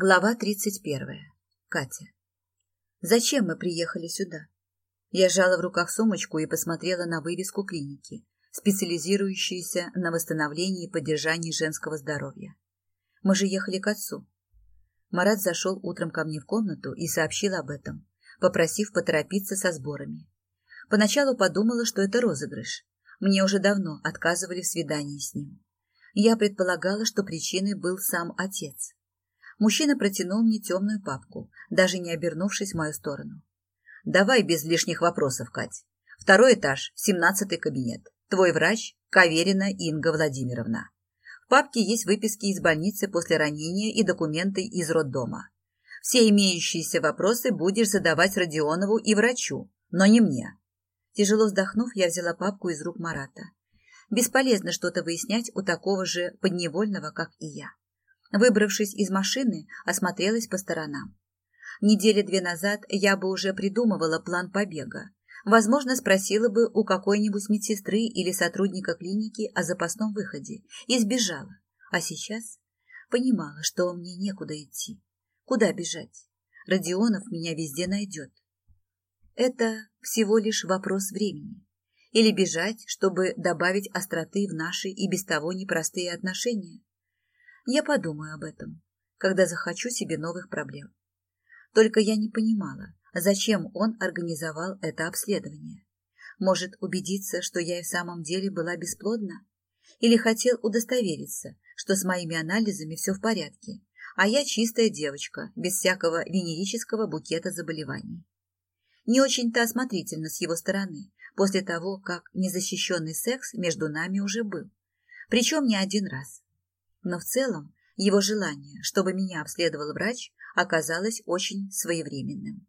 Глава 31. Катя. Зачем мы приехали сюда? Я сжала в руках сумочку и посмотрела на вывеску клиники, специализирующейся на восстановлении и поддержании женского здоровья. Мы же ехали к отцу. Марат зашел утром ко мне в комнату и сообщил об этом, попросив поторопиться со сборами. Поначалу подумала, что это розыгрыш. Мне уже давно отказывали в свидании с ним. Я предполагала, что причиной был сам отец. Мужчина протянул мне темную папку, даже не обернувшись в мою сторону. «Давай без лишних вопросов, Кать. Второй этаж, семнадцатый кабинет. Твой врач – Каверина Инга Владимировна. В папке есть выписки из больницы после ранения и документы из роддома. Все имеющиеся вопросы будешь задавать Родионову и врачу, но не мне». Тяжело вздохнув, я взяла папку из рук Марата. Бесполезно что-то выяснять у такого же подневольного, как и я. Выбравшись из машины, осмотрелась по сторонам. Недели две назад я бы уже придумывала план побега. Возможно, спросила бы у какой-нибудь медсестры или сотрудника клиники о запасном выходе и сбежала. А сейчас понимала, что мне некуда идти. Куда бежать? Родионов меня везде найдет. Это всего лишь вопрос времени. Или бежать, чтобы добавить остроты в наши и без того непростые отношения. Я подумаю об этом, когда захочу себе новых проблем. Только я не понимала, зачем он организовал это обследование. Может, убедиться, что я и в самом деле была бесплодна? Или хотел удостовериться, что с моими анализами все в порядке, а я чистая девочка, без всякого венерического букета заболеваний. Не очень-то осмотрительно с его стороны, после того, как незащищенный секс между нами уже был. Причем не один раз. Но в целом его желание, чтобы меня обследовал врач, оказалось очень своевременным.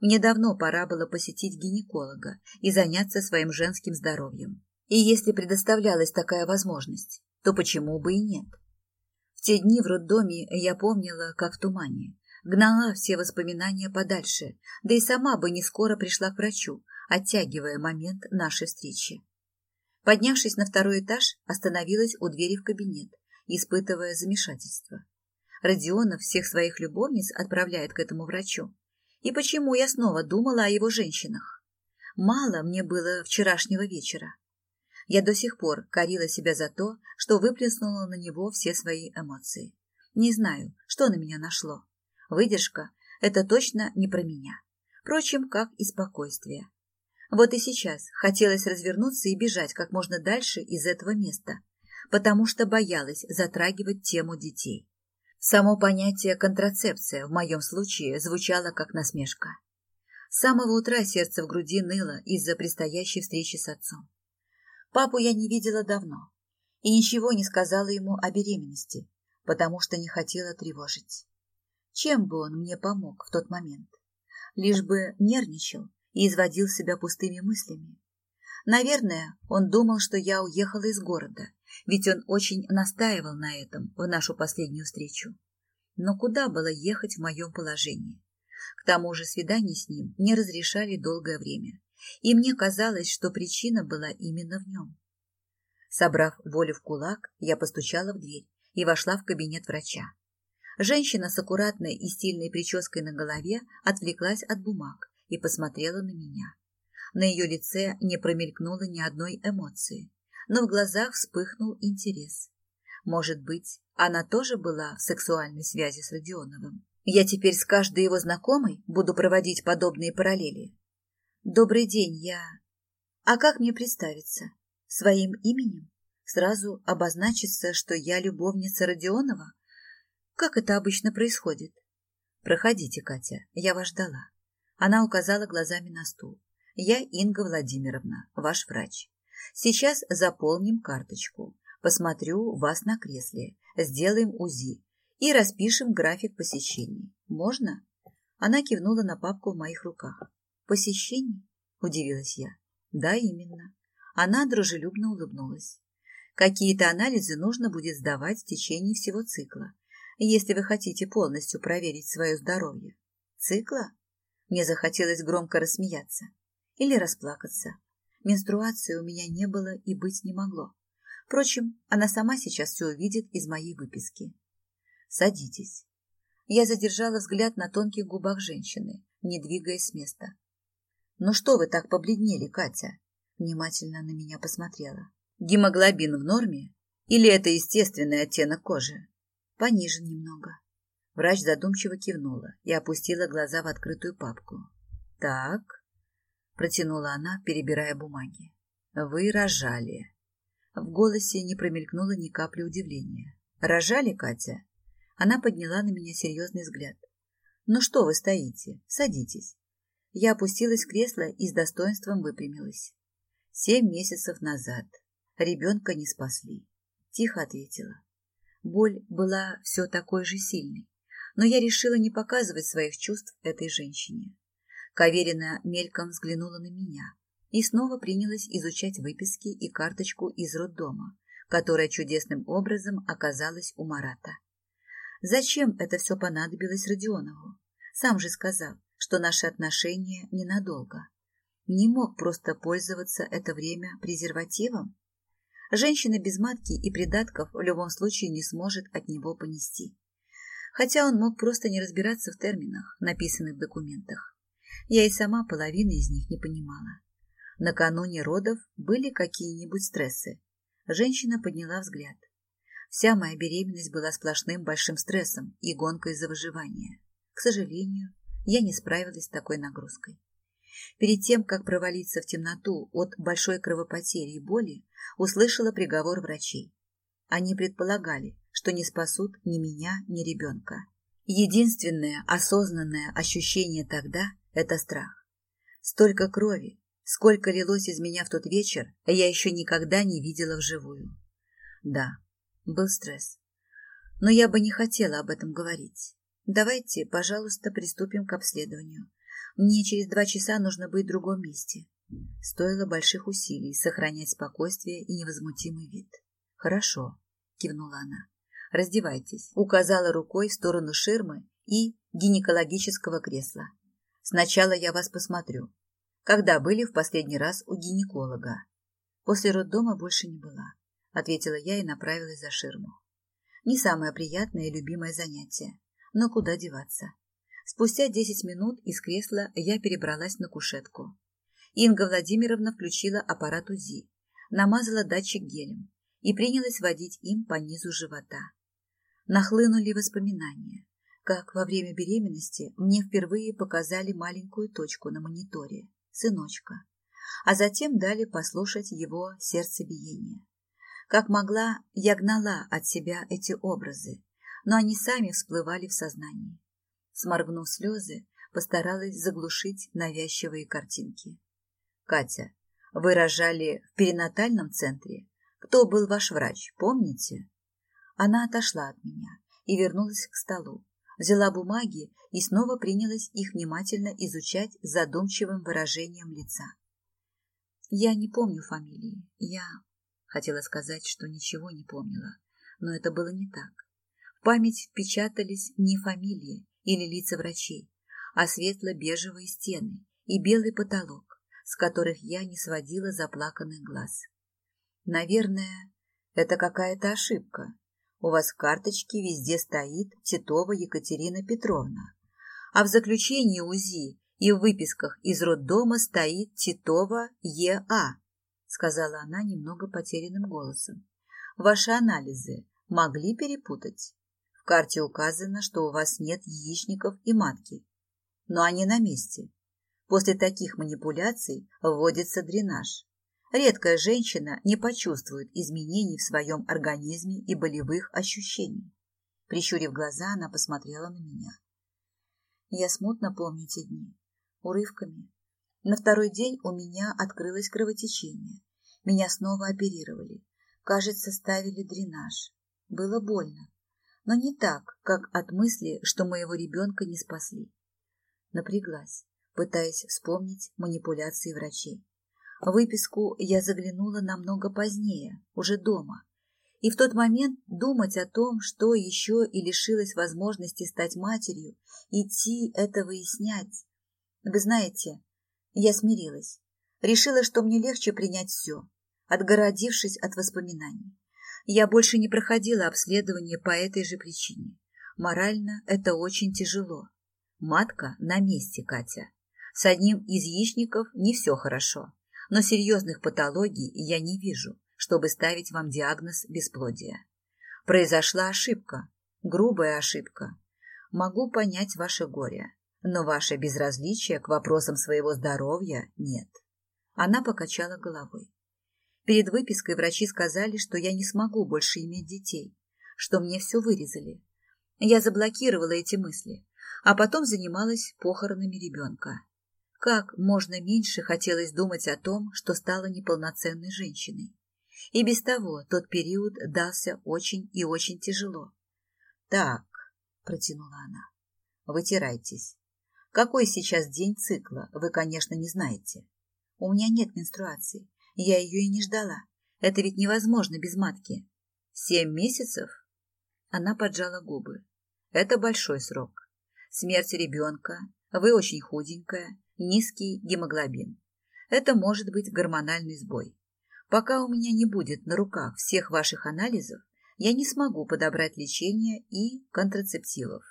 Мне давно пора было посетить гинеколога и заняться своим женским здоровьем. И если предоставлялась такая возможность, то почему бы и нет? В те дни в роддоме я помнила, как в тумане, гнала все воспоминания подальше, да и сама бы не скоро пришла к врачу, оттягивая момент нашей встречи. Поднявшись на второй этаж, остановилась у двери в кабинет испытывая замешательство. Родионов всех своих любовниц отправляет к этому врачу. И почему я снова думала о его женщинах? Мало мне было вчерашнего вечера. Я до сих пор корила себя за то, что выплеснула на него все свои эмоции. Не знаю, что на меня нашло. Выдержка – это точно не про меня. Впрочем, как и спокойствие. Вот и сейчас хотелось развернуться и бежать как можно дальше из этого места, потому что боялась затрагивать тему детей. Само понятие контрацепция в моем случае звучало как насмешка. С самого утра сердце в груди ныло из-за предстоящей встречи с отцом. Папу я не видела давно и ничего не сказала ему о беременности, потому что не хотела тревожить. Чем бы он мне помог в тот момент? Лишь бы нервничал и изводил себя пустыми мыслями. Наверное, он думал, что я уехала из города ведь он очень настаивал на этом в нашу последнюю встречу. Но куда было ехать в моем положении? К тому же свидание с ним не разрешали долгое время, и мне казалось, что причина была именно в нем. Собрав волю в кулак, я постучала в дверь и вошла в кабинет врача. Женщина с аккуратной и стильной прической на голове отвлеклась от бумаг и посмотрела на меня. На ее лице не промелькнуло ни одной эмоции, но в глазах вспыхнул интерес. Может быть, она тоже была в сексуальной связи с Родионовым. Я теперь с каждой его знакомой буду проводить подобные параллели. Добрый день, я... А как мне представиться? Своим именем? Сразу обозначится, что я любовница Родионова? Как это обычно происходит? Проходите, Катя, я вас ждала. Она указала глазами на стул. Я Инга Владимировна, ваш врач. Сейчас заполним карточку, посмотрю вас на кресле, сделаем УЗИ и распишем график посещений. Можно? Она кивнула на папку в моих руках. Посещений? Удивилась я. Да, именно. Она дружелюбно улыбнулась. Какие-то анализы нужно будет сдавать в течение всего цикла, если вы хотите полностью проверить свое здоровье. Цикла? Мне захотелось громко рассмеяться или расплакаться. Менструации у меня не было и быть не могло. Впрочем, она сама сейчас все увидит из моей выписки. Садитесь. Я задержала взгляд на тонких губах женщины, не двигаясь с места. «Ну что вы так побледнели, Катя?» Внимательно на меня посмотрела. «Гемоглобин в норме? Или это естественный оттенок кожи?» «Понижен немного». Врач задумчиво кивнула и опустила глаза в открытую папку. «Так», — протянула она, перебирая бумаги. «Вы рожали». В голосе не промелькнуло ни капли удивления. «Рожали, Катя?» Она подняла на меня серьезный взгляд. «Ну что вы стоите? Садитесь». Я опустилась в кресло и с достоинством выпрямилась. Семь месяцев назад ребенка не спасли. Тихо ответила. Боль была все такой же сильной, но я решила не показывать своих чувств этой женщине. Каверина мельком взглянула на меня и снова принялась изучать выписки и карточку из роддома, которая чудесным образом оказалась у Марата. Зачем это все понадобилось Родионову? Сам же сказал, что наши отношения ненадолго. Не мог просто пользоваться это время презервативом? Женщина без матки и придатков в любом случае не сможет от него понести. Хотя он мог просто не разбираться в терминах, написанных в документах. Я и сама половины из них не понимала. Накануне родов были какие-нибудь стрессы. Женщина подняла взгляд. Вся моя беременность была сплошным большим стрессом и гонкой за выживание. К сожалению, я не справилась с такой нагрузкой. Перед тем, как провалиться в темноту от большой кровопотери и боли, услышала приговор врачей. Они предполагали, что не спасут ни меня, ни ребенка. Единственное осознанное ощущение тогда – это страх. Столько крови, сколько лилось из меня в тот вечер, я еще никогда не видела вживую. Да, был стресс. Но я бы не хотела об этом говорить. Давайте, пожалуйста, приступим к обследованию. Мне через два часа нужно быть в другом месте. Стоило больших усилий сохранять спокойствие и невозмутимый вид. Хорошо, кивнула она. Раздевайтесь, указала рукой в сторону ширмы и гинекологического кресла. Сначала я вас посмотрю. Когда были в последний раз у гинеколога? После роддома больше не была, ответила я и направилась за ширму. Не самое приятное и любимое занятие, но куда деваться? Спустя десять минут из кресла я перебралась на кушетку. Инга Владимировна включила аппарат УЗИ, намазала датчик гелем и принялась водить им по низу живота. Нахлынули воспоминания, как во время беременности мне впервые показали маленькую точку на мониторе, сыночка, а затем дали послушать его сердцебиение. Как могла, я гнала от себя эти образы, но они сами всплывали в сознании. Сморгнув слезы, постаралась заглушить навязчивые картинки. «Катя, вы рожали в перинатальном центре? Кто был ваш врач, помните?» Она отошла от меня и вернулась к столу, взяла бумаги и снова принялась их внимательно изучать с задумчивым выражением лица. «Я не помню фамилии. Я...» Хотела сказать, что ничего не помнила, но это было не так. В память впечатались не фамилии или лица врачей, а светло-бежевые стены и белый потолок, с которых я не сводила заплаканных глаз. Наверное, это какая-то ошибка. У вас в карточке везде стоит Титова Екатерина Петровна, а в заключении УЗИ и в выписках из роддома стоит Титова Е.А., сказала она немного потерянным голосом. Ваши анализы могли перепутать? В карте указано, что у вас нет яичников и матки, но они на месте. После таких манипуляций вводится дренаж. Редкая женщина не почувствует изменений в своем организме и болевых ощущений. Прищурив глаза, она посмотрела на меня. Я смутно помню те дни, урывками. На второй день у меня открылось кровотечение. Меня снова оперировали. Кажется, ставили дренаж. Было больно но не так, как от мысли, что моего ребенка не спасли. Напряглась, пытаясь вспомнить манипуляции врачей. Выписку я заглянула намного позднее, уже дома. И в тот момент думать о том, что еще и лишилась возможности стать матерью, идти это выяснять. Вы знаете, я смирилась. Решила, что мне легче принять все, отгородившись от воспоминаний. Я больше не проходила обследование по этой же причине. Морально это очень тяжело. Матка на месте, Катя. С одним из яичников не все хорошо, но серьезных патологий я не вижу, чтобы ставить вам диагноз бесплодия. Произошла ошибка, грубая ошибка. Могу понять ваше горе, но ваше безразличие к вопросам своего здоровья нет. Она покачала головой. Перед выпиской врачи сказали, что я не смогу больше иметь детей, что мне все вырезали. Я заблокировала эти мысли, а потом занималась похоронами ребенка. Как можно меньше хотелось думать о том, что стала неполноценной женщиной. И без того тот период дался очень и очень тяжело. «Так», — протянула она, — «вытирайтесь. Какой сейчас день цикла, вы, конечно, не знаете. У меня нет менструации, я ее и не ждала. Это ведь невозможно без матки. Семь месяцев? Она поджала губы. Это большой срок. Смерть ребенка, вы очень худенькая, низкий гемоглобин. Это может быть гормональный сбой. Пока у меня не будет на руках всех ваших анализов, я не смогу подобрать лечение и контрацептивов.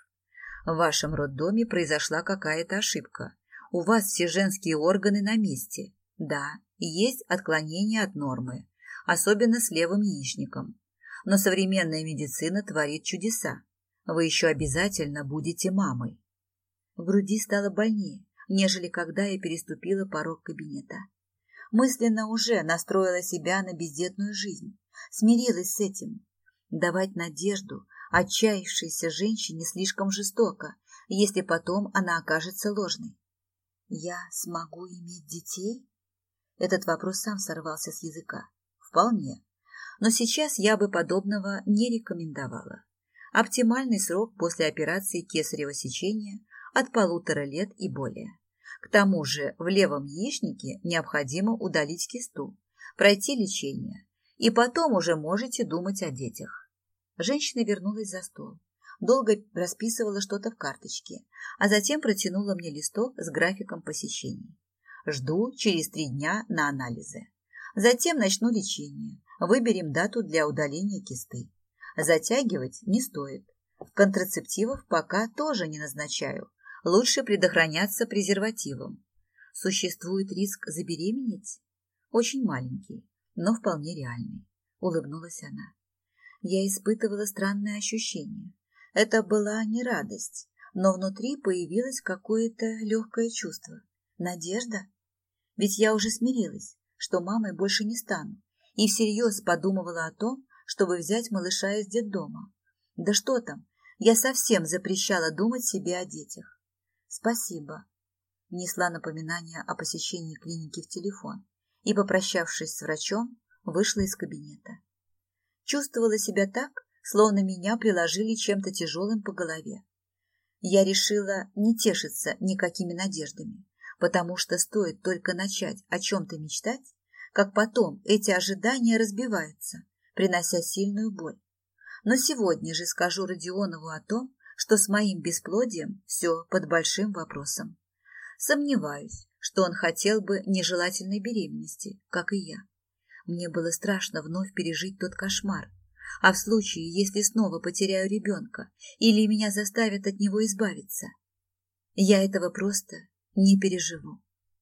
В вашем роддоме произошла какая-то ошибка. У вас все женские органы на месте. Да, есть отклонения от нормы, особенно с левым яичником. Но современная медицина творит чудеса. Вы еще обязательно будете мамой. В груди стало больнее, нежели когда я переступила порог кабинета. Мысленно уже настроила себя на бездетную жизнь, смирилась с этим. Давать надежду отчаявшейся женщине слишком жестоко, если потом она окажется ложной. Я смогу иметь детей? Этот вопрос сам сорвался с языка. Вполне. Но сейчас я бы подобного не рекомендовала. Оптимальный срок после операции кесарево сечения от полутора лет и более. К тому же в левом яичнике необходимо удалить кисту, пройти лечение, и потом уже можете думать о детях. Женщина вернулась за стол, долго расписывала что-то в карточке, а затем протянула мне листок с графиком посещений. Жду через три дня на анализы. Затем начну лечение. Выберем дату для удаления кисты. Затягивать не стоит. Контрацептивов пока тоже не назначаю. Лучше предохраняться презервативом. Существует риск забеременеть? Очень маленький, но вполне реальный. Улыбнулась она. Я испытывала странное ощущение. Это была не радость, но внутри появилось какое-то легкое чувство. Надежда? Ведь я уже смирилась, что мамой больше не стану, и всерьез подумывала о том, чтобы взять малыша из детдома. Да что там, я совсем запрещала думать себе о детях. Спасибо. Внесла напоминание о посещении клиники в телефон и, попрощавшись с врачом, вышла из кабинета. Чувствовала себя так, словно меня приложили чем-то тяжелым по голове. Я решила не тешиться никакими надеждами потому что стоит только начать о чем-то мечтать, как потом эти ожидания разбиваются, принося сильную боль. Но сегодня же скажу Родионову о том, что с моим бесплодием все под большим вопросом. Сомневаюсь, что он хотел бы нежелательной беременности, как и я. Мне было страшно вновь пережить тот кошмар, а в случае, если снова потеряю ребенка или меня заставят от него избавиться, я этого просто не переживу.